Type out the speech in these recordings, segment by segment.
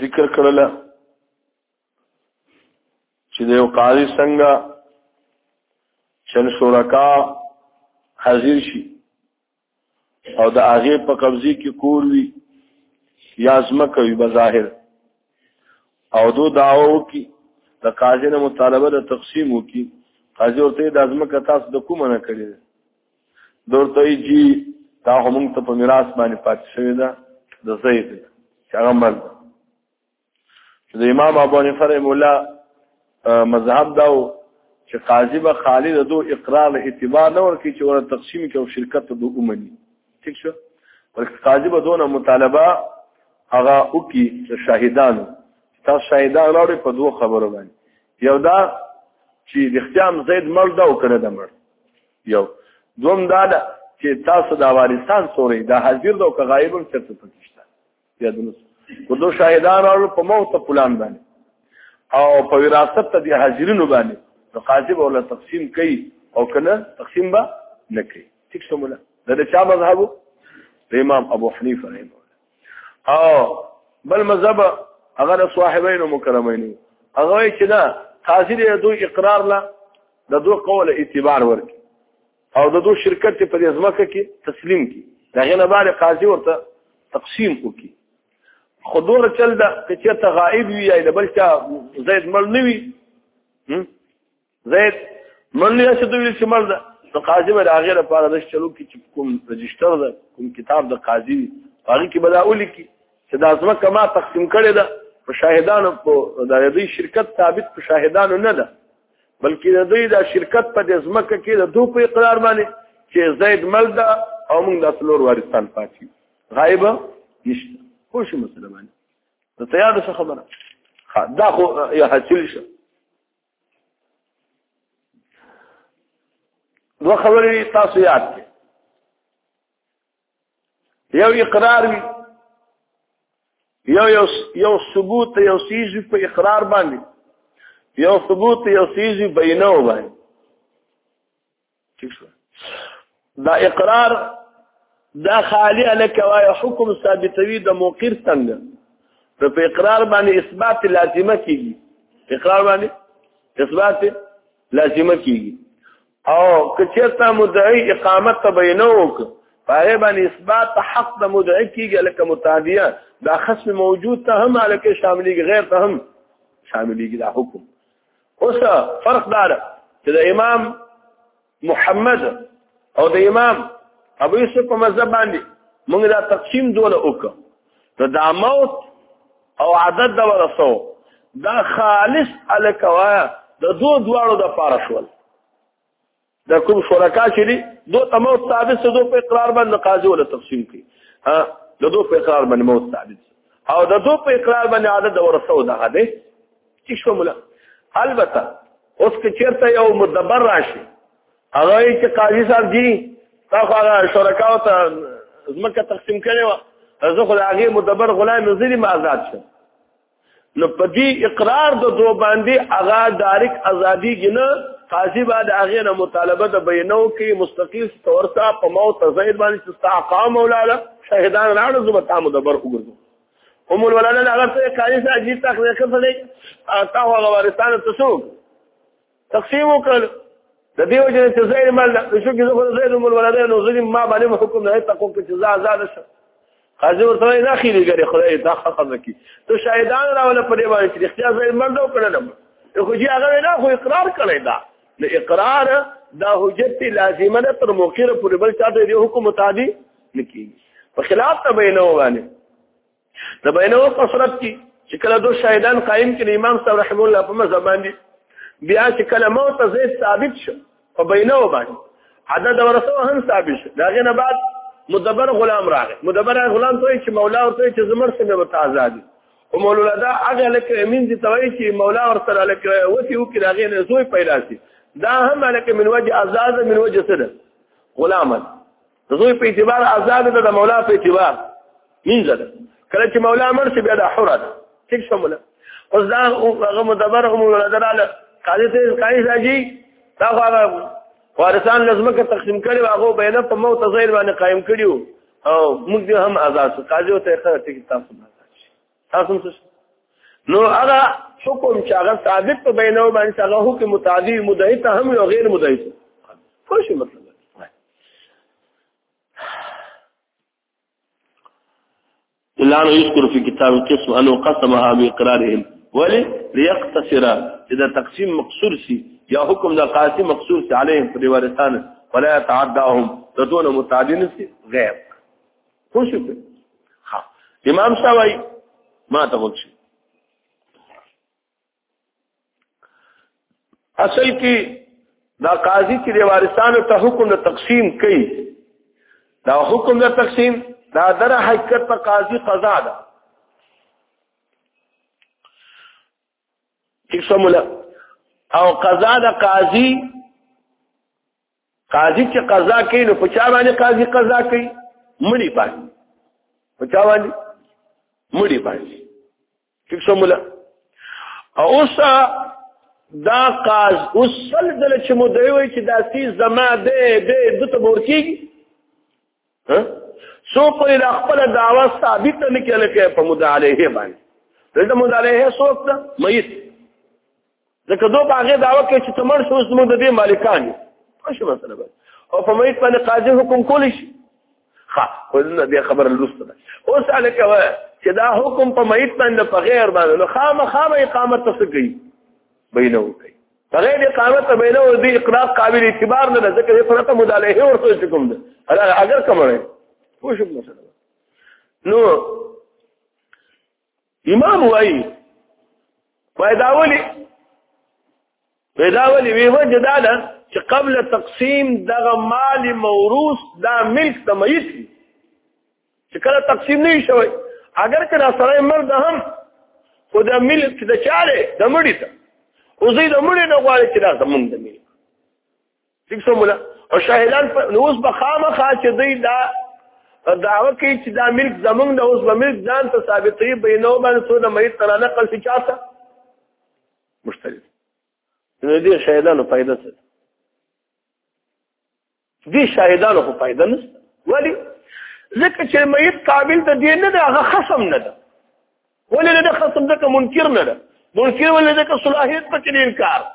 ذکر کړل چې د یو قاضي څنګه چن شرکا حاضر شي او د هغه په قبضه کې کور وي یا ځمکه وي بظاهر او دو داو کې د قاضي نه مطالبه د تقسیم وکي قاضي ورته د ځمکه تاسو د کومه نه کړی دورته جی دا هم ته په میراث باندې پاتې شوی دا د زید هغه مل چې د امام ابو حنیفه رحم الله مذهب دا چې قاضي به خالی د دو اقرار اعتبار نه ورکړي چې ور تقسیم کې او شرکت ته دوه ومني ٹھیک شو ورکه قاضي به دونه مطالبه هغه وکي چې شاهدانو تاسو شاهدان راوړي په دوه خبرو باندې یو دا چې د ختیام زید مړ دا او کنه دا مړ یو دوم دا ده چې تاسو د افغانستان سوري دا حاضر دا او که غایب هم چرته پکشته یا دنس کو دو شاهدان او په موت پلان باندې او په وراثت ته د حاضرینو باندې نو قاضي به ولا تقسیم کوي او کنه تقسیم به نه کوي ټیک سموله دا د چا مذهب د امام ابو حنیفه رحمه او بل مذهب هغه صاحبین مکرمین هغه چې دا قاضي دې دوی اقرار لا د دوه قول اعتبار ورک او د دوه شرکت په دې ځمکه کې تسلیم کی دا غنه باندې قاضي ورته تقسیم وکي خدور چل دا چې ته غائب وي یا بل چا زید مل نه وي زید منلی چې دوی چې مرد د قاضي به هغه لپاره د چلو کې چې کوم رجستر ده کوم کتاب د قاضي هغه کې بداول کی چې د ازمه کما تقسیم کړي ده په شاهدانو په د دې شرکت ثابت په شاهدانو نه ده بلکې د دې د شرکت په ازمه کې د دوه په اقرار باندې چې زید مرد او موږ د څلور وارثان پاتې غایب نشته خو شي مسلمان ته تیار څه خبره دا خو یا حاصل شه دو خبرې تاسو یاد کړئ یو اقرار وي یو یو یو ثبوت یو سیز په اقرار باندې یو ثبوت یو سیز بینه باندې ٹھیک شو دا اقرار دا خالی الک وای حکم ثابتوي د موقر څنګه نو په اقرار باندې اثبات لازمه کیږي اقرار باندې اثبات لازمه کیږي او کچرتا مدعی اقامت تبینوک پاره باندې اثبات حق د مدعی کیږي الک متعدیه دا خصم موجود ته هم الک شاملېږي غیر ته هم شاملېږي دا حکم اوس فرق دا ده چې د امام محمد او د امام ابو یوسف په مذهب باندې موږ دا تقسیم دوله وکړو نو دا موت او عدد دا ورسو دا خالص الکوا د دو دواړو د پاره شول دا کوم شرکا چې دي دوه ته موت ثابت دو په اقرار باندې قاضي ولا تقسیم کوي ها د دوه په اقرار باندې موت ثابت او د دوه په اقرار باندې عادت د ورثه او دغه دي چې شموله البته اوس که چیرته یو مدبر راشي هغه چې قاضي صاحب دي تاسو هغه شرکا او ته زمکه تقسیم کړي و زه خو هغه مدبر غلام نزلی ما آزاد شم نو په دې اقرار د دوه باندې هغه دارک ازادي جنه قاضي بعد هغه نه مطالبه د بینو کې مستقیل تور ته په موت زید باندې چې استحقاق مولانا شهیدان راړو زما تاسو د بر وګورم هم ولله هغه ته قاضي ساجي تخریخ سره تا هغه ورستانه تاسو تقسیم وکړ د دې وجه چې زید مال شو کې زه زید مول ولدا نو زید ما باندې حکم نه تا کوم چې زا زا نشه قاضي ورته نه خېری ګره خدای دا خبره کی ته شاهدان راول په دې باندې چې اختیار زید مال دا کړل نو خو چې هغه نه خو اقرار کړی دا نو اقرار دا حجت لازمه ده تر موقع پر بل چاته دې حکم متعدی نکېږي په خلاف ته به نه وانه د بینو په صورت کې چې کله دوه شاهدان قائم کړي امام صاحب رحم الله په مذهب باندې بیا چې کله موت زید ثابت شو په بینو باندې عدد ورثه هم ثابت شو دا غنه بعد مدبر غلام راغی مدبر غلام ته چې مولا ورته چې زمر سره به آزاد او مولا دا هغه لکه امین دي توي چې مولا ورته لکه وتی وکړي دا غنه زوی پیدا شي دا هم لکه من وجه آزاد من وجه سره غلامت د زوی په اعتبار آزاد ده د مولا په اعتبار مینځه ده کله چې مولا مړ شي بیا د حره ده ټیک شو مولا اوس دا هغه مدبر هم نظر اله قاضي ته قاضي راځي دا هغه وارثان لازمکه تقسیم کړي هغه بینه په موت زیر باندې قائم کړیو او موږ هم آزاد شو قاضي ته ښه ټیک تاسو تاسو څه نو هغه حکم چې هغه ثابت په بینه باندې هغه حکم متعدی مدعی ته هم یو غیر مدعی خو شي مطلب الا ان يذكر في كتاب القسم انه قسمها باقرارهم ولي ليقتصر اذا تقسيم مقصور سي يا حكم ذا قاسم مقصور سي عليهم في الوارثان ولا يتعداهم تدون متعدين سي غير پوه شو ها امام صاحب وايي ما ته وکړي اصل کې دا قاضي چې د وارثانو ته حکم د تقسیم کوي دا حکم د تقسیم دا در حقیقت په قاضي قضا ده چې سموله او قضا د قاضي قاضي چې قضا کوي نو په چا باندې قاضي قضا کوي مړي باندې په چا باندې مړي باندې ټیک سمولا اوس دا قاز اوس سل دل چې مو دی وای چې دا سی زما دی دی د ته ورکیږي سو کو الى خپل دعوا ثابت نه کله کې په مدعلیه باندې دلته مدعلیه سوک ده مېت ځکه دوه باغې دعوا کوي چې تمر شو زمو د دې مالکان څه مسله ده او په مېت باندې قاضي حکم کولی شي ها ولنه دې خبر لوسته ده اوس الکه و چې دا حکم په مېت باندې په غیر باندې نو خامخامه اقامت تفصیل کوي بینه کوي هغه د قامت ته بینه او د اقرار قابل اعتبار نه ذکر یې فرته مدالهه ورته چکم ده هغه اگر کومه خو شپ مثلا نو امام وای پیداولی پیداولی وی وجه دا ده چې قبل تقسیم دغه مال موروث دا ملک تمیت چې کله تقسیم نه شوی اگر که دا سره مرد هم خو د ملک د چاره د مړی ته او زه د مړی نه غواړم چې دا زمونږ د ملک څنګه سمولا او شاهدان نو اوس به خامخا چې دوی دا دعوه کوي چې دا ملک زمونږ د اوس به ملک ځان ته ثابتې بینو باندې څو د مریض تر نه قل چاته مشتري نو دې شاهدانو فائدہ څه دي شاهدانو خو فائدہ نشته ولی ځکه چې مېت قابل ته دی نه ده هغه خصم نه ده ولې نه ده خصم ده منکر نه ده منکر ولې ده صلاحیت پکې انکار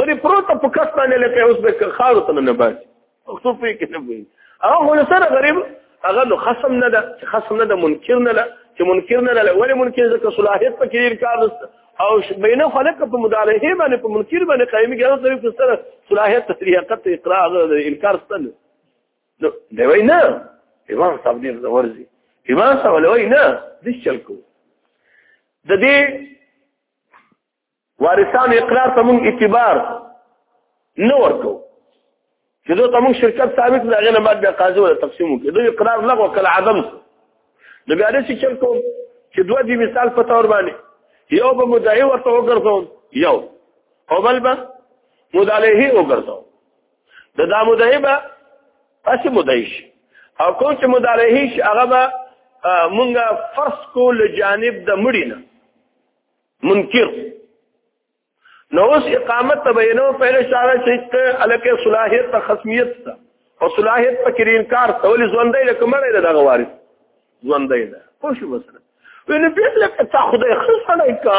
غری پروت په کس باندې لکه اوس به خارو ته نه باسي مخصوص یې کې نه وي هغه له سره غریب هغه نو خصم نه ده خصم نه ده منکر نه ده چې منکر نه ده ولې منکر ځکه صلاحیت پکې انکار نشته او بینه خلق په مدارعه باندې په منکر باندې قائمي ګرځي طریق سره صلاحیت تطریقت اقرا انکار ستل نو دی وای نه امام صاحب دې ورزي امام صاحب ولوي نه دې چل کو د دې وارثان اقرار ته مونږ اعتبار نه ورکو چې دوی ته موږ شرکت ثابت کړو هغه نه بعد بیا قاضي ولا تقسیم وکړي دوی اقرار لغو کله عدم نو بیا دې چې کوم چې دوه دې مثال په تور باندې یو به مدعي ورته وګرځوم یو او بل به مدعيه وګرځوم د دا مدعي به اسی مدعي شي او کوم چې مدعيه شي هغه به مونږه فرض کو لجانب د مړینه منکر نو اوس اقامت ته بینو په اشاره شي چې الکه صلاحیت ته خصمیت ته او صلاحیت په کې انکار ته ولې ژوندې لکه مړې دغه وارث ژوندې ده خو شو وسره وینې په لکه تا خدای خصنه کا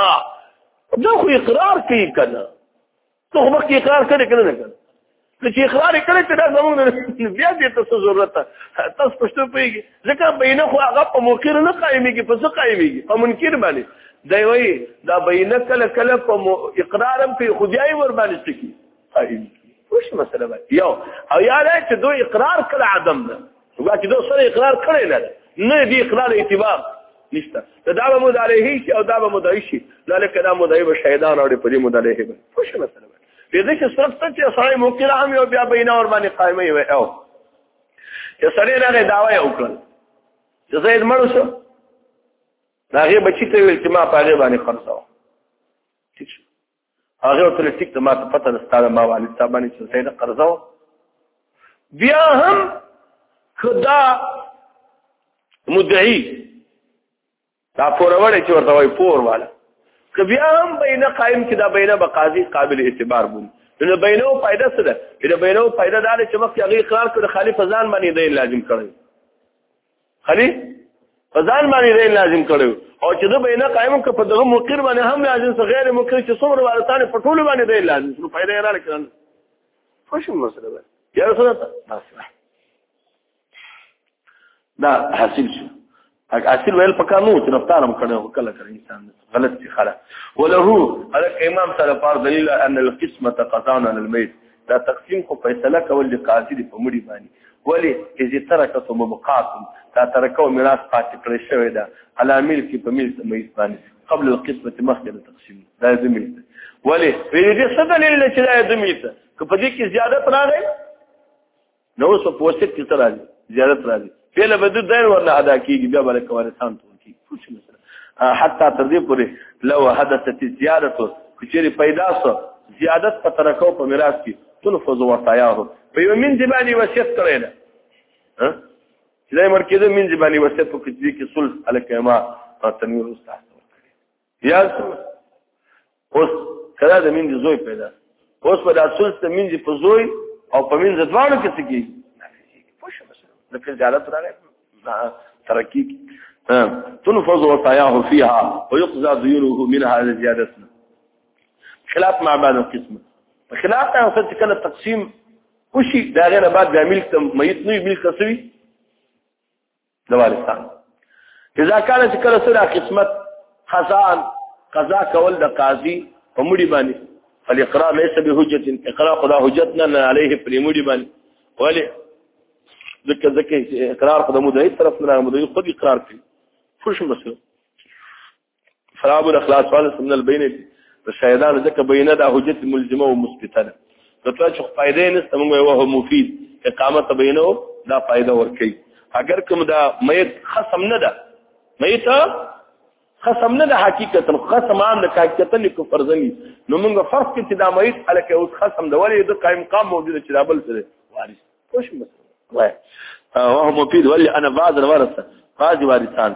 دا خو اقرار کوي کنه ته خو مخکې اقرار کړې کنه نه کنه نو چې اقرار کړی چې دا زموږ بیا دې ته څه ضرورت ده تاسو پښتو پیږي ځکه بینه خو هغه په موقر نه قائمېږي په څه قائمېږي په منکر باندې دی وایي دا بینه کله کله په اقرار هم کوي خو بیا یې ور باندې څه کوي قائمېږي وش مسله باندې یو او یا دا چې دوی اقرار کړه عدم ده وګا چې دوی سره اقرار کړی نه نه دی اقرار اعتبار نشته دا دا به مدعی شي او دا به مدعی شي ځکه دا مدعی به شهیدان او په دې مدعی به وش مسله باندې په دې کې صرف ته چې سړی مقر عام یو بیا بینه ور باندې قائمه وي او چې سړی راغی داوا یې وکړ چې زید مړ شو هغه بچی ته ویل چې ما په هغه باندې قرض و ٹھیک شو هغه ته ټیک ته ما ته پته نه ستاره ما والد صاحب باندې چې زید قرض و بیا هم خدا مدعی دا پوروړی چې ورته وای پور والا که بیا هم بینه قائم چې دا بینه به قاضي قابل اعتبار بوم نو بینه او فائدہ څه ده دا بینه او فائدہ دا چې مخکې هغه اقرار کړ خالی فزان باندې دی لازم کړی خالی فزان باندې دی لازم کړو او چې دا بینه قائم ک په دغه مقر باندې هم لازم څه غیر مقر چې څومره ورتان په ټول باندې دی لازم نو فائدہ یې نه کړل خوشم مسله ده یا رسول الله دا حاصل شو حاصل ویل پکا نو چې رفتارم کړو کله کله انسان غلط شي خلا وله هغه امام سره پار دلیل ان القسمه قضانا للميت دا تقسیم خو فیصله کول د قاضي په مړي باندې ولی اذا ترکته مبقات تا ترکو میراث پاتې کړی شوی دا علامل کې په ملت مېز باندې قبل القسمه مخکې د تقسیم دا زميل ولی دې څه دلیل چې دا زميل ته کپدې کې زیاده پراغې نو اوس په وسط کې تر راځي زیارت راځي فعل به د دیر ورنه ادا کیږي بیا به کوي سان ټول کی خوش مثلا حتی تر دې پورې لو حدثت زیارت کچری پیدا سو زیادت په ترکو په میراث کې تلفظ وصایاه په یو من دی باندې وصیت کړی نه ها چې دا مرکزه من دی باندې وصیت په کې کې سلس الکما تنویر استاد بیا اوس کله د مين زوی پیدا اوس په داسوس د مين په زوی او په مين ځوانو کې څه کی پوښه بس د کله جالت راغی ترقی تنفذ وصاياه فيها ويقضى ديونه منها لزيادتنا خلاف مع بعض القسم خلاف ته اوس چې کله تقسیم وشي دا غیر بعد د ملک ته مېت نه ملک تسوي د وارثان اذا کان چې کله سره قسمت خزان قضا کول د قاضي په مړي باندې فالاقرار ليس بهجت اقرار خدا حجت نه عليه په مړي باندې ولی ځکه ځکه اقرار خدا مدعي طرف نه مدعي خو اقرار کوي خوش مسله خراب الاخلاص فالس من البين د شهیدان ځکه بینه د حجت ملزمه او مثبته ده کته چې فائدې نشته موږ وه مفید اقامت بینه دا فائدہ ورکي اگر کوم دا میت خصم نه ده میت خصم نه ده حقیقتا خصم عام ده حقیقتا لیکو فرزنی نو موږ فرض کې چې دا میت الکه اوس خصم ده ولې د قائم قام موجود چې دا بل سره وارث خوش مسله واه مفید ولې انا بعض الورثه بعض وارثان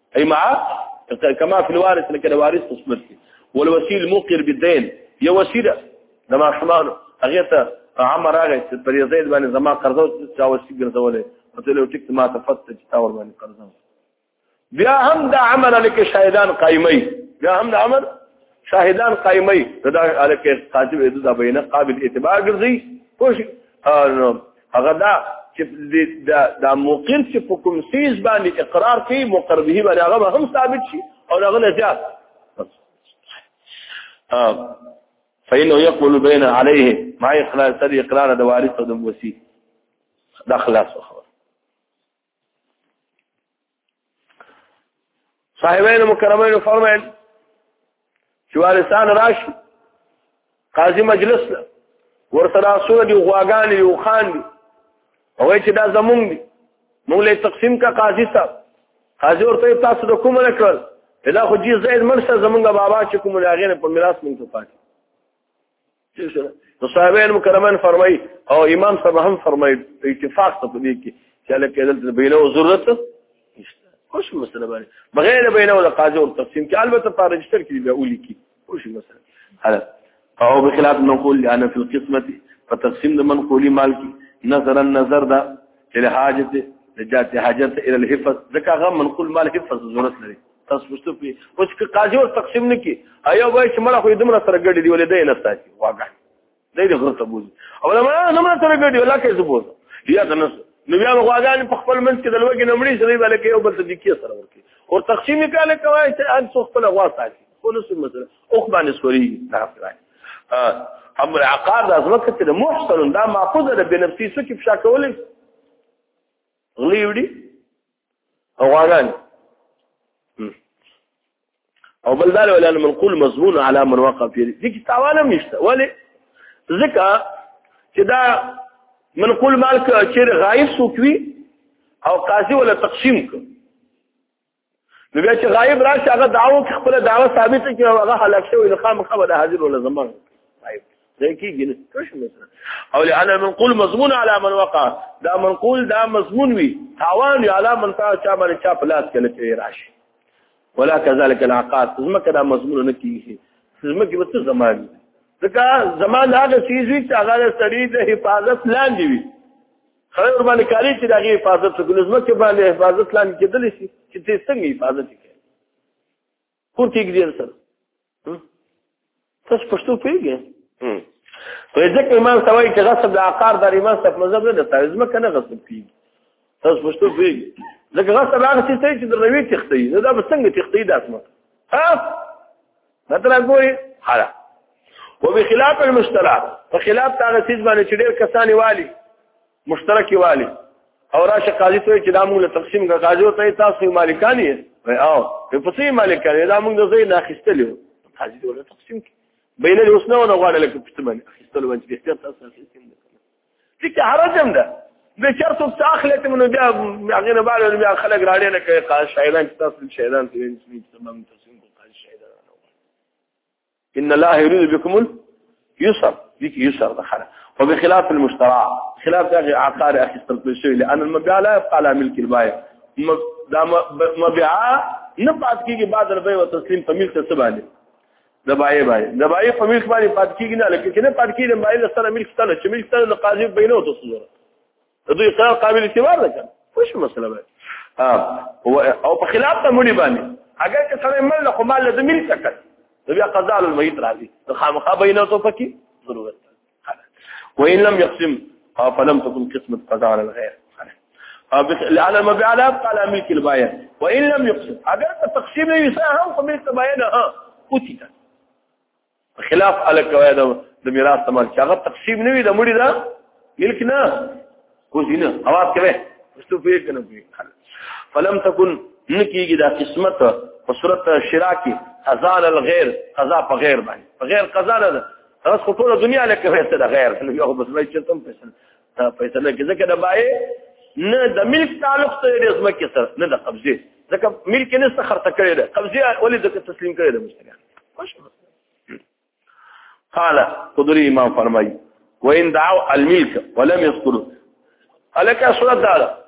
اي مع كما في الوارث لك الوارث تصبرتي والوسيل مقر بالدين يا وسيله لما شمانه اغيته عمر راغی چې پر زید باندې زما قرضو چا وسی ګرځولې ته له ټیک ما تفت چې تا ور باندې قرضو بیا هم د عمل لکه شاهدان قائمي بیا هم د عمل شاهدان قائمي دا الکه قاضي وې دا بینه قابل اعتبار ګرځي کوش هغه دا چې دا دا مقر چې په کوم سیز باندې اقرار کوي مقر به باندې هغه هم ثابت شي او هغه نه زیات فإنه يقول بين عليه مع إقرار تدي إقرار دوارث ودم وسي دخل أسوخ صاحبین مکرمین فرمایل چې وارثان راشي قاضي مجلس له ورسره سره دی غواګان یو خان دی او چې دا زمونږ دی موږ له تقسیم کا قاضي صاحب قاضي ورته تاسو د کوم نه کړل دا خو جی زید مرسه زمونږ بابا چې کوم لاغې په میراث مونږ ته پاتې نو صحابه مکرمن فرمای او امام صاحب هم فرمای اتفاق ته دي کې چې لکه دلته بینه او ضرورت خوش مسله باندې بغیر بینه او قاضي او تقسیم کې البته په رجستر کې بیا ولي کې خوش مسله هلا او بخلاف نقول لان في القسمه فتقسيم د منقولي مال کې نظر النظر دا چې حاجت د جات حاجت الى الحفظ ځکه غو منقول مال حفظ ضرورت لري تاسو پوښتنه کوي اوس که قاضي ور تقسیم نه کی ایا وای چې مړه خو دې مړه سره ګډي دی ولې دې نه ساتي واګا دې دې غرته بوزي او له مړه نه مړه سره ګډي ولا کې زبوز یا کنه نو بیا غواګان په خپل منځ کې د لوګي نمړي سره بل کې یو بل ته دکې سره ورکی او تقسیم کاله کوي چې ان څو خپل غوا ساتي خو نو سم مثلا او باندې سوري نه راځي امر عقار د ازمکه چې محسن دا معقوده ده بنفسي سو کې فشا کولې غلي وړي غواګان او بل دار ولا منقول مضمون على من وقع فيه دي کتابانه نشته ولی ځکه چې دا منقول مال چې غایب سوکوي او قاضي ولا تقسیم کو نو بیا چې غایب راشي هغه دعوه خپل دعوه ثابت کړي او هغه هلاک شوی نو خامخا به حاضر ولا زمان غایب دا کېږي نه کښ مثلا او لئن منقول مضمون على من وقع دا منقول دا مضمون وي تاوان على من تا چا باندې چا پلاس کله چې راشي ولا كذلك العقاد زمکه دا مضمون نه کیږي زمکه به څه زمان ځکه زمان هغه چیز وي چې هغه سړي د حفاظت لاندې وي خیر باندې کاری چې دغه حفاظت وکړي زمکه باندې حفاظت لاندې کېدل شي چې څنګه حفاظت کوي کور کې ګډیر سره تاسو پښتو پیږئ په ځکه ایمان سوي چې غصب د عقار د ایمان صف مذهب نه ده تاسو مکه نه غصب کیږي تاسو پښتو پیږئ ځکه غصب هغه څه چې د روي تختی نه دا به څنګه تختی داسمه ها مطلب ګوري حالا وبخلاف المشترات فخلاف تاغه سیز باندې چې ډېر کسان والی مشترک والی او راشه قاضي ته چې دا موږ له تقسیم کا قاضي او ته تاسو مالکان یې وای او په پسې مالکان یې دا موږ د زین اخیستل یو قاضي ته تقسیم کی بین له اوسنه ونه غواړل لکه پښته باندې اخیستل باندې به اختیار تاسو اخیستل دي چې حرجم ده به چرته تاخله ته نو بیا هغه نه باندې بیا خلک راړي نه کوي قاضي شایدان تاسو شایدان ته نه تمام تقسیم کو قاضي شایدان ان الله يريد بكم اليسر ديك يسر دخل وبخلاف المشترى خلاف داخل عقار اخي التلقيسي لان المبيع لا يبقى على ملك البائع دا مبيع نه پات کیږي بعد البيع وتسليم په ملک څه باندې د بای بای د بای په ملک باندې پات کیږي نه لکه چې نه پات کیږي بای له سره ملک ستل چې ملک ستل د قاضي بینو ته صدور د دوی اقرار قابل اعتبار ده کنه وش مسله ده او په خلاف ته مړي باندې اگر که سره مل له مال له مل څخه نو بیا قضاء الميت راځي نو خامخا بینه تو پکې ضرورت وان لم يقسم فلم تكن قسمه قضاء على الغير على المبيعات قال ملك البايع وان لم يقسم اگر تقسيم يساهم فملك البايع ها قتل خلاف الک کوي دا د میراث تمال چې هغه تقسیم نه وي د مړي دا ملک نه کوزینه اواز کوي مستو په کنه کوي فلم تکن نکیږي دا قسمت په صورت شرا کې قضا للغیر قضا په غیر باندې په غیر قضا نه ده تاسو خو ټول دنیا لکه وسته ده غیر نو یو بس وای چې تم فیصله فیصله کې ځکه د بای نه د ملک تعلق ته د زمکه سره نه د قبضه ځکه ملک نه څه خرڅ کړی ده قبضه ولې د تسلیم کړی ده مشتریان قال قدري امام فرمای وان دعوا الملك ولم يذكر الک صورت دا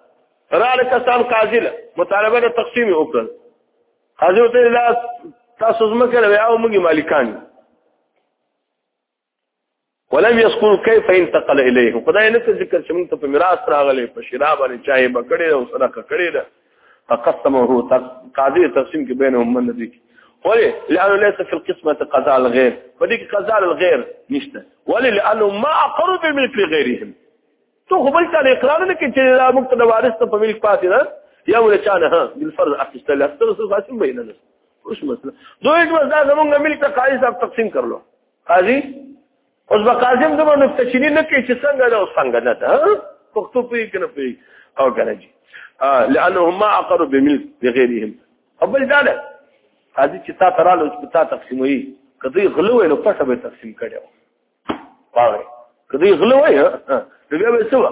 را لك سام قاضي مطالبه د تقسیم وکړ قاضي ته لا تاسو زمکه لوي او موږ مالکان ولم يذكر كيف انتقل اليه خدای نه ذکر چې موږ ته په میراث راغلي په شراب باندې چای بکړې او صدقه کړې ده فقسمه هو قاضي تقسیم کې بينهم من ذيك ولي لانه ليس في القسمه قضاء الغير فديك قضاء الغير نشته ولي لانه ما اقر بملك غيرهم تو خو بل تعالی اقرار نه کوي چې موږ ته وارث ته په ملک پاتې نه یا ول چانه ها بالفرض اخستل اخستل سره قسم بینه اوس مثلا دوی چې دا زمونږ ملک ته قایص تقسیم کړلو قاضي اوس به قاضي هم دومره نکته چیني نه کوي چې څنګه ده او څنګه نه ده پښتو پوهېږي که نه پوهېږي او که نه جي لأنهم ما عقروا بملک بغیرهم او بل دا ده قاضي چې تا ته راغله چې په تا تقسیموي که دوی غله وای نو پټه به تقسیم کړی وای که دوی غله وای نو بیا به څه وه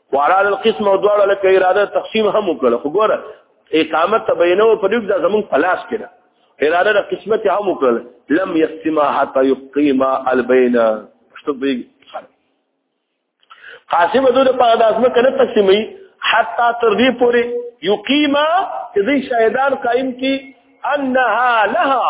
وعلى القسم او دواړه لکه اراده تقسیم هم وکړه خو ګوره اقامه تبینه په دې د زمون پلاس کړه اراده د قسمت هم وکړه لم یستما حتا یقیما البین شته به قاسم دوی په داسمه کنه تقسیمي حتا تر دې پوري یقیما چې شهیدان قائم کی انها لها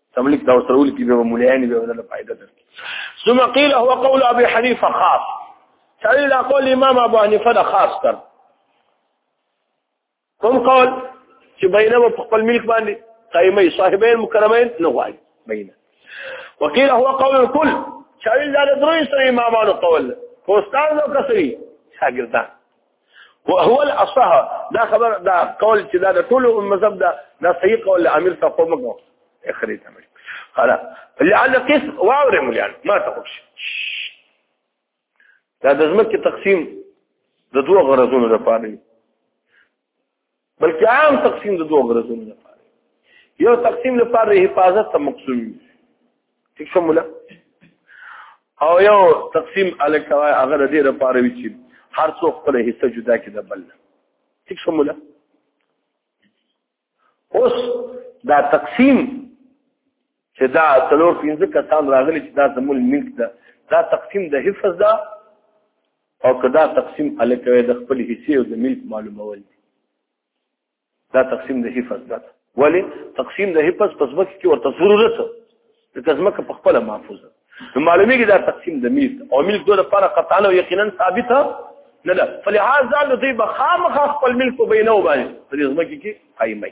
تملیک دا سره ولي به مولایان به ولا فائدہ در ثم قيل هو قول ابي حنيفه خاص چاله دا قول امام ابو حنیفه دا خاص کړ کوم قول چې بینه په خپل ملک باندې قائمه صاحبین مکرمین نه غواړي بینه وقيل هو قول الكل چاله دا درې سره امامانو قول کوستان او کسری شاګردان وهو الاصح دا خبر دا قول چې دا د ټول مذهب دا دا صحیح قول امیر ته قوم کو اخري ته مړي قال لعل قس واورم يعني ما تقولش دا د زمکه تقسیم د دوه غرضونو لپاره بلکې عام تقسیم د دوه غرضونو لپاره یو تقسیم لپاره حفاظت ته مقصود ٹھیک شو مولا او یو تقسیم الکه هغه د دې لپاره وی چې هر څوک خپل حصہ جدا کړي د بل ٹھیک شو مولا اوس دا تقسیم چې دا څلور پنځه کسان راغلي چې دا زمول ملک ده دا تقسیم د حفظ ده او کدا تقسیم الکوي د خپل حصے او د ملک معلومول دي دا تقسیم د حفظ ده ولی تقسیم د حفظ پس مکه کې ورته ضرورت د تزمکه په خپل محفوظه نو معلومیږي دا تقسیم د ملک او ملک دوه لپاره قطعا او یقینا ثابته نه ده فلهذا لدی بخامخ خپل ملک بینه وباندې په دې ځمکه کې قایمه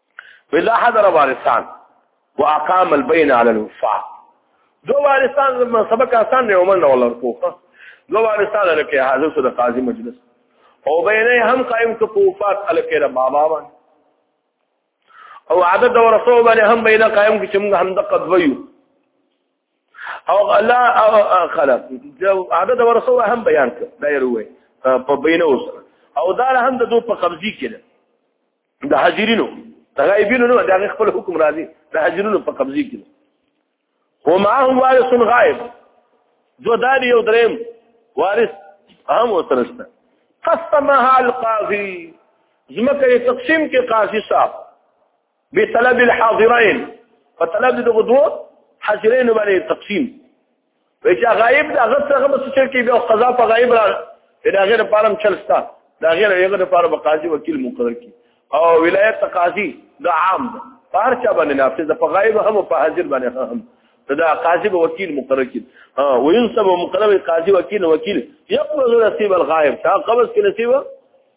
ولا حضر وارثان واقام البين على الوفاق دو وارثان زما سبق آسان نه عمر نه ولر کو دو وارثان لکه حاضر سره قاضي مجلس او بینه هم قائم کو وفات الکه را بابا باندې او عدد ورثو باندې هم بینه قائم کی چې موږ هم دقه دویو او لا خلق عدد ورثو هم بیان کړ دا یې وروي په بینه اوس او دا هم د دوه په قبضي کې د حاضرینو د غایبینو نه دا خپل حکم راځي د حاضرینو په قبضه کې هو ما هو وارث غائب جو دار یو دریم وارث هم وترسته قسمها القاضي زمکه تقسیم کې قاضي صاحب بطلب الحاضرين فطلب دغه دوه حاضرین باندې تقسیم وای چې غایب دا غت هغه بس چل کې بیا قضا په غایب را دا غیر پالم چلستا دا غیر هغه لپاره به قاضي وکیل مقرر کی او ولایت قاضي دا عام ده پار چا باندې نافذ په غایب هم په حاضر باندې هم دا قاضي به وکیل مقرر کی او ينصب مقرر قاضي وکیل وکیل يقبض نصيب الغائب تا قبض کې نصيب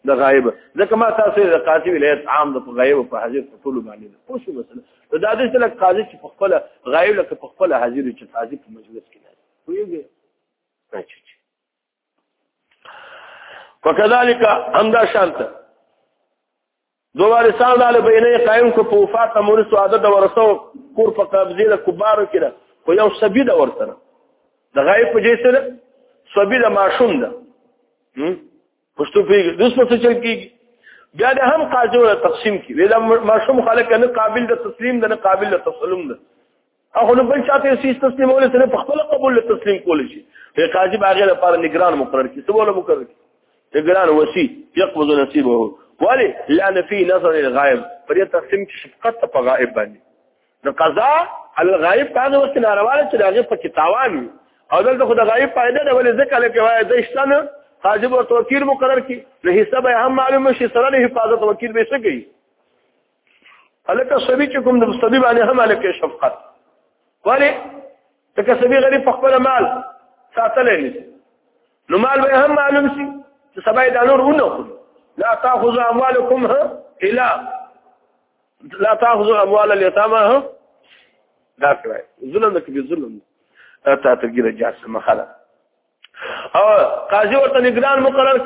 د غایب ځکه ما تاسو د قاضي ولایت عام د غایب په حاضر په ټول باندې پوښتنه نو دا د لکه قاضي چې په خپل غایب لکه په خپل حاضر چې قاضي په مجلس کې نه ویږي فكذلك همدا شانته دوباره سال داله بینه قائم کو په وفات مونږ سو عادت ورسو کور په قبضه له کبارو کړه خو یو سبي دا ورته د غایب په جسد سبي د ماشوم ده پښتو پیږي د اوس په چل کېږي بیا د هم قاضي ولا تقسیم کی ویلا ماشوم خلک نه قابل د تسلیم ده نه قابل د تسلم ده اخو نو بل چاته سیس تسلیم ول سره په خپل قبول له تسلیم کول شي په قاضي باغې لپاره نگران مقرر کی څه ولا مقرر کی نگران وسی يقبض نصيبه ولی لا نفي نظر الغائب پر تقسیم کې شفقت په غائب باندې نو قضا الغایب باندې ورته ناروا چې دغه په کتاوان او دلته خو د غایب فائدې نه ولې ځکه لکه وایي د شتنه حاجب او توکیر مقرر کی نو حصہ به هم معلومه شي سره د حفاظت وکیل به څه کوي الکه سبي چې کوم د سبي باندې هم الکه شفقت ولی تکه سبي غریب په خپل مال ساتل نه نو مال به هم معلوم شي چې سبا د نور ونه خوري لا تاخذ اموالکم ها الا لا تاخذوا اموال اليتامى دا کړای ظلم کې به ظلم دا ته ترګیره جاسه مخاله او قاضي ورته نگران مقرر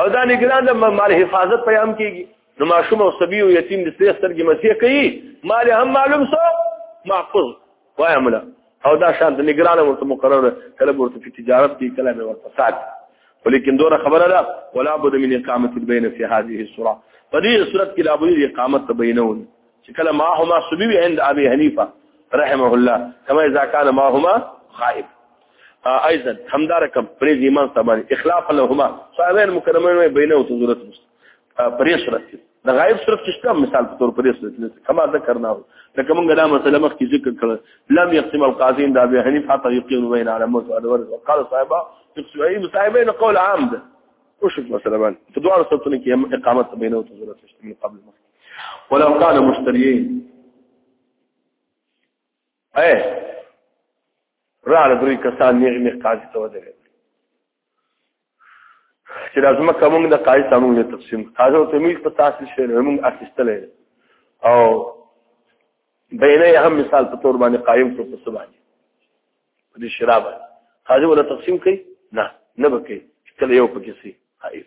او دا نگران د مال حفاظت پیام کیږي نو ماشوم او سبي او یتیم د سړي سترګې مسیح کوي مال هم معلوم سو محفوظ وای مولا او دا شان د نگران ورته مقرر کله ورته په تجارت کې کله به ورته سات ولیکن دوره خبره ده ولا بد من اقامه بین فی هذه السوره په دې صورت کې لابد اقامت بینون چې کله ما هما سبی عند ابي حنیفه رحمه الله کما اذا كان ما هما خائب ايضا همدارکم پریز ایمان سبحان اخلاف لهما صاحبین مکرمین بینه تو ضرورت مست پرې صورت کې د غایب صورت کې څه مثال په تور پرې صورت کې کما ذکرنا لکه موږ دا مسله مخ کې ذکر کړل لم يقسم القاضي عند ابي حنيفه طريقين وين على موت ادور قال صاحبه تقسيم صاحبين قول عام ده وش مثلا بان فدوار سلطنة كي إقامة بينه وتزورة تشتي من قبل المسجد ولو كان مشتريين ايه راعي دري كسان نعمي قاعدة ودري چې لازم کوم د قاعده سمون نه تقسیم قاعده ته موږ په تاسو شي موږ اخیستلې او بینه هم مثال په تور باندې قائم کړو په سبا باندې په دې شراب قاعده ولا تقسیم کوي نه نه بکې کله یو پکې سي قائم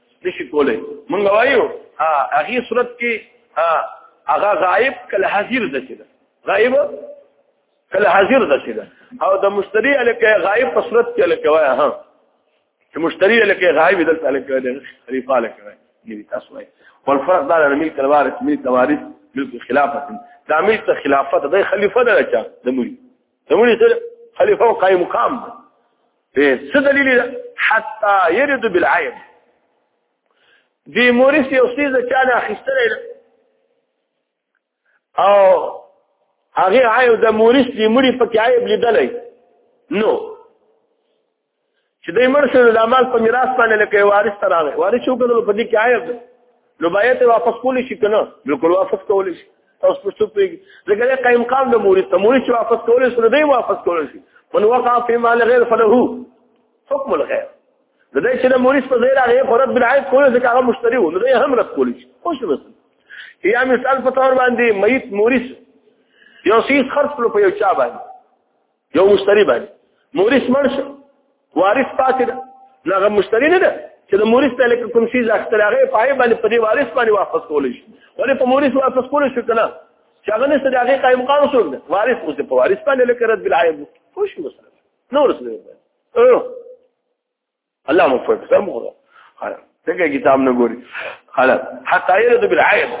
نشي کولای مونږ وایو هغه صورت کې هغه غائب کله حاضر ده چې غائب کله حاضر ده چې او د مشتری الکه غائب په صورت کې الکه وای ها چې مشتری الکه غائب دلته الکه ده خلیفہ الکه وای نیوی تاسو وای والفرق دا د ملک الوارث ملک الوارث ملک خلافت دا ملک خلافت د خلیفہ ده چې د مولي زمونږ سره خلیفہ او قائم مقام دی څه دلیل ده حتا يرد بالعين دی مورث یو څه ځکه چانه اخیستره او هغه عیب د مورث دی مړي پکې عیب لیدلای نو چې دوی مړ شو د مال په میراث باندې لکه وارث ته راغی وارث شو کړل په دې کې آیت نو باید واپس کولی شي کنه بالکل واپس کولی شي تاسو په څه پیږي ځکه دا قائم قام د مورث ته مورث واپس کولی شي دوی واپس کولی شي من وقع في مال غير فله حكم الغير د دې چې د مورث په ځای راغی خو رد بالعیب کولی ځکه هغه مشتری و نو دوی هم رد کولی شي خو شو بس یا مثال په تور باندې میت مورث یو سیس خرڅ کړو په یو چا باندې یو مشتری باندې مورث مړ شو وارث پاتې ده نو هغه مشتری نه ده چې د مورث ته لکه کوم شي ځاختل هغه پای باندې په دې وارث باندې واپس کول شي ولې په مورث واپس کول شي کنه چې هغه نشته د هغه قائم قام شو ده وارث اوس په وارث باندې لکه رد بالعیب خوش مسلم نور سره الله مو په سم غوړه خلاص څنګه کتاب نه ګوري خلاص حتا يرد بالعيب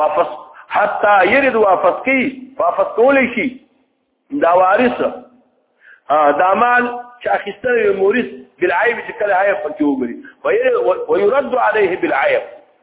واپس حتا يرد واپس کی واپس کول شي دا وارث دا مال چې اخیستل مورث بالعيب چې کله عيب پکې وګوري ويرد عليه بالعيب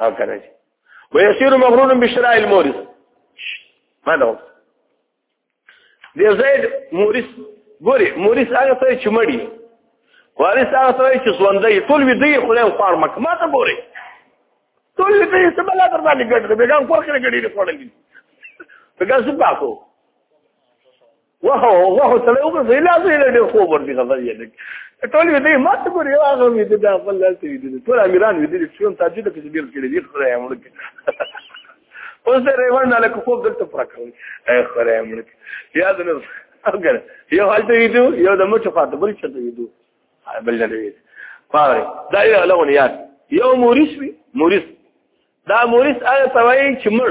ها کنه ويصير مغرور بشراء المورث ما دا دی زید مورث ګوري مورث هغه څه چې مړی وارث هغه څه چې ژوندۍ ټول وی دی خو له فار مکه ما ته ګوري ټول وی دی څه بل در باندې ګډ دی بیګان کور کې ګډی نه پړلې څنګه څه پاکو واه واه سره وګ زیلا زیلا ډېر خو ورته غزل یې لګ ټول دې ما ته ګوري هغه مې دې دا بل لاس دې دې ټول امیران دې دې شوم تاجد کې دې کړې دې خره یې مړ کې اوس دې روان نه لکه خوب دلته پر کړی اے خره یې مړ کې یاد نه اگر یو حال ته ویدو یو د مچ خاطر بل څه ته ویدو بل نه ویدو پاره دا یو لغون یاد یو مورث وی مورث دا مورث هغه توای چې مړ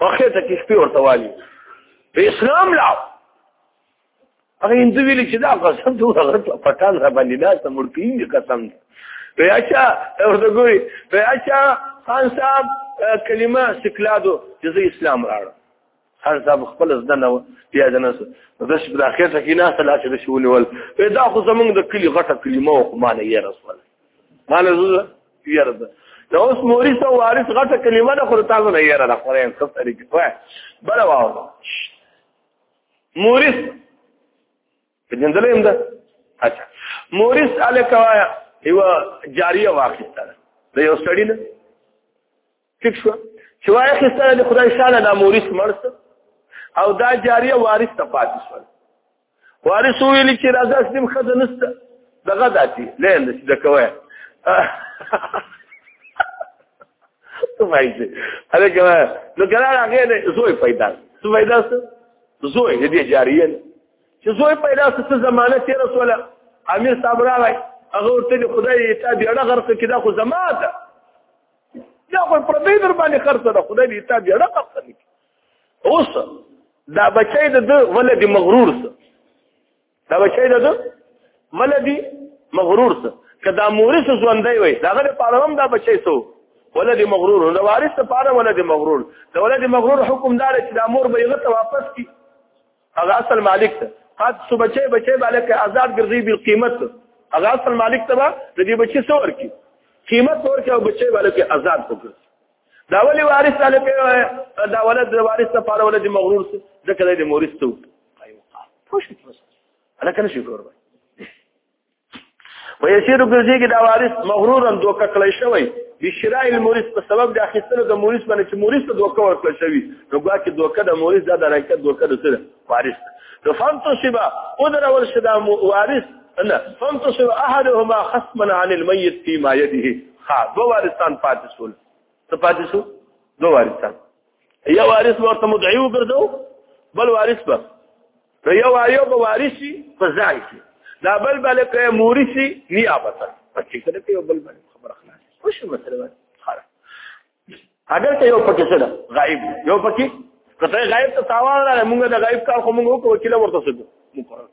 په خېټه کې شپې ورته والي په اسلام لا هغه هندو ویلي چې دا قسم ته هغه پټان را باندې دا ته مړ کیږي قسم په اچا ورته ګوري په اچا خان صاحب کلمه سکلادو چې زه اسلام راړم خان صاحب خپل زده نه بیا د نس د شپ د اخر څخه نه سلا چې شونی ول دا خو زمونږ د کلی غټه کلمه او معنی یې رسول مال زوزه یاره ده دا اوس مورث او وارث غټه کلمه ده خو تاسو نه یاره ده خو یې څه طریقې وای بل واو مورث پېژندلې هم ده اچھا مورث الکوایا یو جاریه واخیسته ده یو سړی نه ټیک شو چې وای خسته د خدای شاله دا مورث مرس او دا جاریه وارث ته پاتې شول وارث ویل چې راځه اسلم خزه نسته دغه داتي لین د کوه سمایي هغه کما نو ګره هغه نه زوی پیدا سمایي دا زوی دې جاریه چې زوی پیدا ست زمانه تیر رسول امیر صاحب راغی هغه ورته خدای ته دې اړه غرق کړه خو زماده دا خو پر دې در باندې خرڅ ده خدای دې تا بیا راکړي اوس دا بچی د ولدي مغرور سه دا بچی د ولدي مغرور سه کدا مورث ژوندۍ وي دا غره پالوم دا بچی سو ولدي مغرور دا وارث ته پاره ولدي مغرور دا ولدي مغرور حکم دار چې دا مور به یې غته واپس کی هغه اصل مالک ته قد سو بچي بچي بالک آزاد ګرځي بل قیمت هغه اصل مالک ته د دې بچي څو ورکی قیمت ورکی او بچي بالک آزاد وګرځي دا ولی وارث تعالی په دا ولد د وارث لپاره ولد مغرور سي ځکه د مورث ته پوښتنه لکه نشي کوربه ويسير ګرځيږي دا وارث مغرورا دوکه کړی شوی بشراء المورث په سبب د اخیستلو د مورث باندې چې مورث ته دوکه ورکړل شوی نو ګوا کې دوکه د مورث د درکه دوکه د سره وارث نو فهمتو شبا او درول شدا وارث نه فهمتو شبا احدهما خصما عن الميت فيما يده ها دو وارثان پاتې شول څه پاتې شو دو وارثان یو وارث ورته مدعي وګرځو بل وارث به د یو ایو په وارثي په ځای کې دا بل بل کې مورثي نیابت پکې کړه په یو بل بل خبره خلاص خوش مسله خره اگر ته یو پکې څه ده غایب یو پکې کته غایب ته تاوان راغی موږ د غایب کار خو موږ وکړو وکیل ورته څه مقرر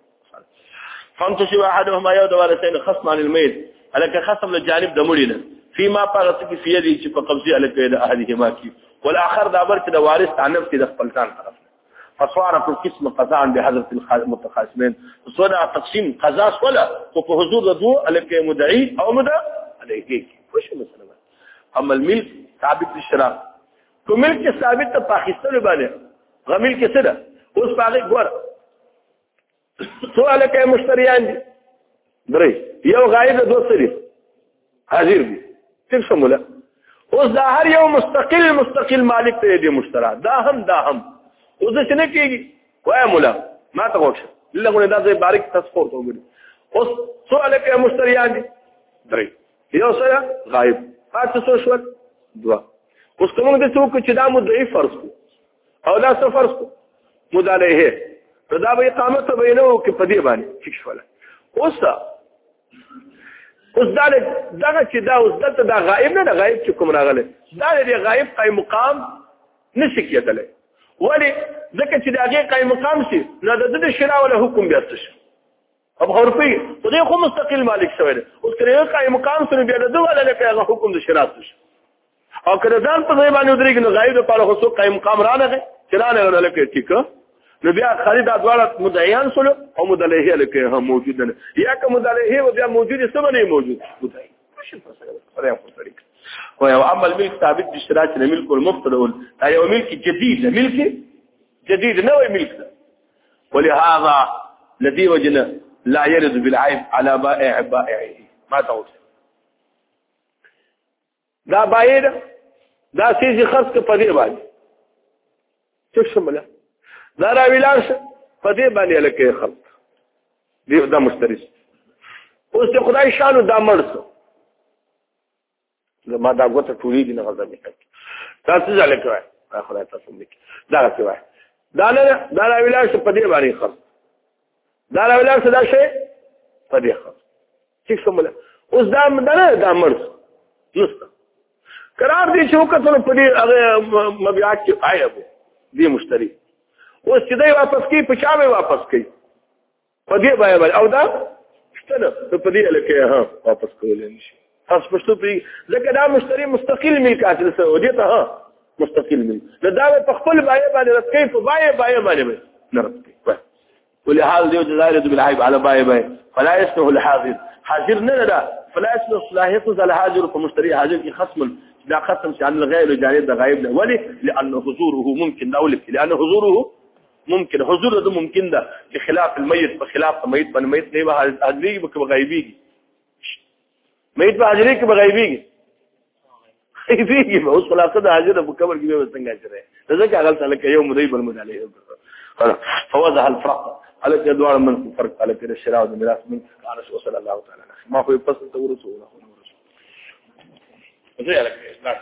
فهمت شو احدهما یو د ورثین خصم عن المیت الکه خصم له جانب د مړي نه فيما پغت کې فيه دي چې په قبضه الکه د احدهما کې والاخر دا بر چې د وارث عنف کې د خپل ځان طرف فصارت القسم قضاء بحضرة المتخاصمين سولا تقسيم قضاء سولا وفي حضور دو عليك مدعي او مدعي عليك وش مسألة اما الملك ثابت الشراء تو ملک ثابت ته پاکستان باندې غمل کې څه ده اوس باندې ګور څو الکه مشتریان دي درې یو غایب دوه سری حاضر دي څه سموله اوس دا هر یو مستقل مستقل مالک ته دی مشترا دا هم دا هم اوس څه نه کیږي وای مولا ما ته وښه لغونه دا زې بارک تسپورت وګوري اوس څو الکه مشتریان دي درې یو سره غایب تاسو څو شو دوا اوس کوم د څوک چې دا مدعی فرض کو او لا سفر کو مداله نو دا به اقامت بینه او کې پدې باندې ٹھیک شول اوس اوس دا دغه چې دا اوس دلته دا غائب نه غائب چې کوم راغله دا دې غائب قائم مقام نشي کېدلی ولی ځکه چې دا غي قائم مقام شي نو د دې شرع ولا حکم بیا څه شي اب حرفي ته دې خو مستقل مالک شوی دی اوس کله قائم مقام سره بیا د دوه لاله کوي حکم د شراط شي او کله ځان په ځای باندې درېګ نه غایب لپاره خو سو قائم مقام را نه چې را نه لکه ټیک نو بیا خالي دا دواړه مدعیان سره او مدلهه لکه هم موجود نه یا که مدلهه و بیا موجود څه باندې موجود مدعی څه په سره پرې خو طریق هو یو عمل ملک ثابت بشراط نه ملک المفترض دا یو ملک جديد ملک جديد نوې ملک ده ولهذا لدي وجنه لا يرد بالعيب على بائع بائعه ما تقول دا بائع دا سيزي خرڅ په دې باندې څه شمله دا را ویلار شه په دې باندې لکه خلق دې دا مشتری اوس ته خدای شانو دا مرسو زما دا غوته ټولې دي نه غزا مې کوي تاسو ځل کوي خدای تاسو مې دا څه وای دا نه دا لا ویلا څه په دې باندې خر دا لا ویلا څه دا شي په دې خر چې څومره اوس دا نه دا مرز نسته قرار دې چې وکړو په دې هغه مبيعات کې آیا وو دې مشتري اوس چې دې واپس کې پچاوي واپس کې په دې بای بای او دا ستنه ته په دې لکه ها واپس کول نه شي تاسو پښتو پی ځکه دا مشتری مستقل ملک اصل سره ودی ته ها مستقل ملک دا دا په خپل بای باندې رسکې په بای بای باندې نه رسکې ولهذا دیو جزائر بالعیب علی بای بای فلا يسمح الحاضر حاضر نه ده فلا يسمح صلاحيته ذا الحاضر فمشتري حاضر کې خصم دا قسم چې عن الغيب جانب د غيب له ولي لانه حضوره ممكن دا ولي لانه حضوره ممکن حضور د ممکن ده چې خلاف المیت په خلاف میت باندې میت نه وه حاضرې به کوم غیبي میت په حاضرې کې غیبي غیبي به اوس خلاصه د حاضر په قبر کې به څنګه چره ځکه هغه سره کې یو مدې بل مدالې فوزه الفرق على جدوار من فرق على كده الشراء والميراث من قال صلى الله تعالى ما هو يفصل تورثه ولا هو رسول زي على كده